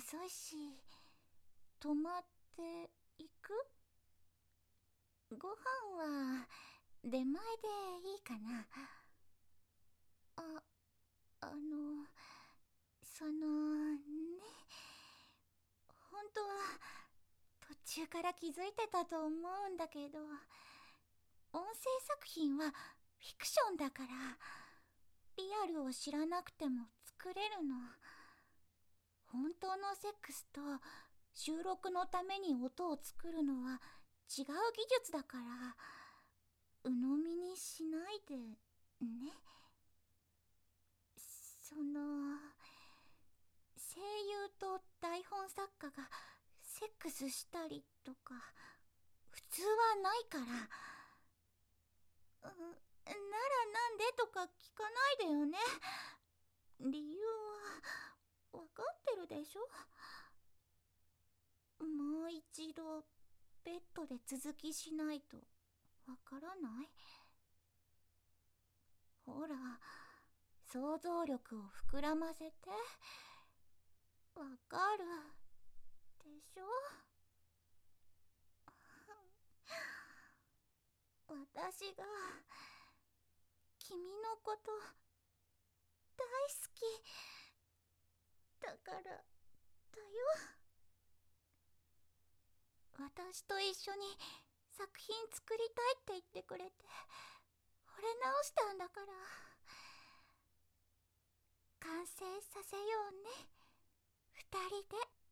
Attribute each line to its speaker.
Speaker 1: ないし泊まっていく？ご飯は出前でいいかな。ああのそのね本当は途中から気づいてたと思うんだけど音声作品はフィクションだからリアルを知らなくても作れるの。本当のセックスと収録のために音を作るのは違う技術だから鵜呑みにしないでね。その声優と台本作家がセックスしたりとか普通はないから。ならなんでとか聞かないでよね。理由はしょ？もう一度ベッドで続きしないとわからない？ほら想像力を膨らませて。わかるでしょ？私が君のこと大好き。だからよ。私と一緒に作品作りたいって言ってくれて惚れ直したんだから。完成させようね。二人で。